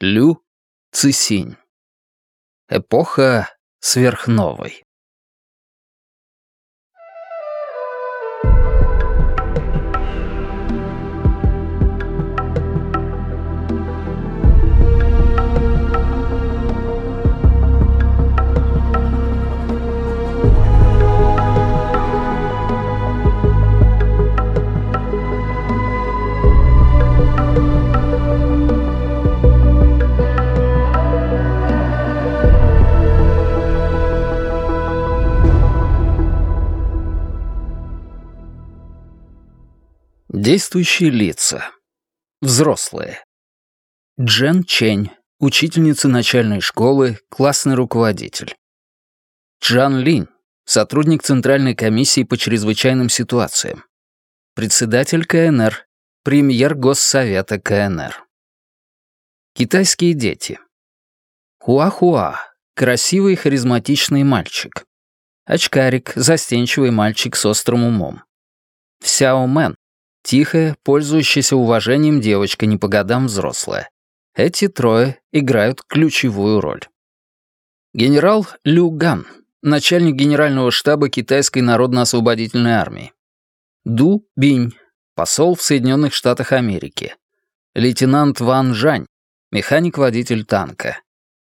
Лю Цисинь. Эпоха сверхновой. Действующие лица. Взрослые. Джен Чень, учительница начальной школы, классный руководитель. Джан Линь, сотрудник Центральной комиссии по чрезвычайным ситуациям. Председатель КНР, премьер Госсовета КНР. Китайские дети. Хуахуа, красивый харизматичный мальчик. Очкарик, застенчивый мальчик с острым умом. Сяо Мэн, Тихая, пользующаяся уважением девочка не по годам взрослая. Эти трое играют ключевую роль. Генерал Лю Ган, начальник генерального штаба Китайской народно-освободительной армии. Ду Бинь, посол в Соединенных Штатах Америки. Лейтенант Ван Жань, механик-водитель танка.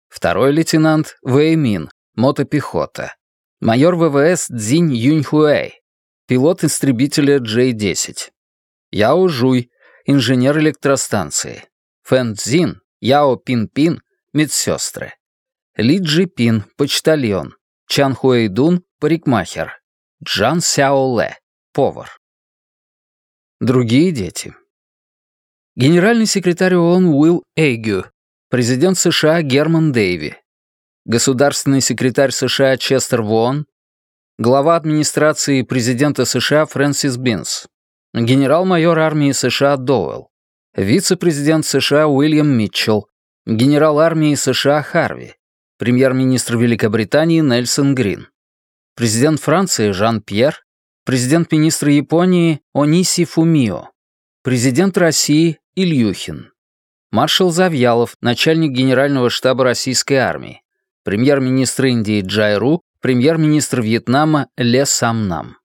Второй лейтенант Вэй Мин, мотопехота. Майор ВВС Цзинь Юньхуэй, пилот истребителя J-10. Яо Жуй, инженер электростанции. Фэн Цзин, Яо Пин Пин, медсестры. Ли Джи Пин, почтальон. Чан Хуэй Дун, парикмахер. Джан Сяо Ле, повар. Другие дети. Генеральный секретарь ООН Уилл Эйгю, президент США Герман Дэйви, государственный секретарь США Честер Вон, глава администрации президента США Фрэнсис Бинс, генерал-майор армии США Доуэлл, вице-президент США Уильям Митчелл, генерал армии США Харви, премьер-министр Великобритании Нельсон Грин, президент Франции Жан-Пьер, президент-министр Японии Ониси Фумио, президент России Ильюхин, маршал Завьялов, начальник генерального штаба российской армии, премьер-министр Индии Джайру, премьер-министр Вьетнама Ле Самнам.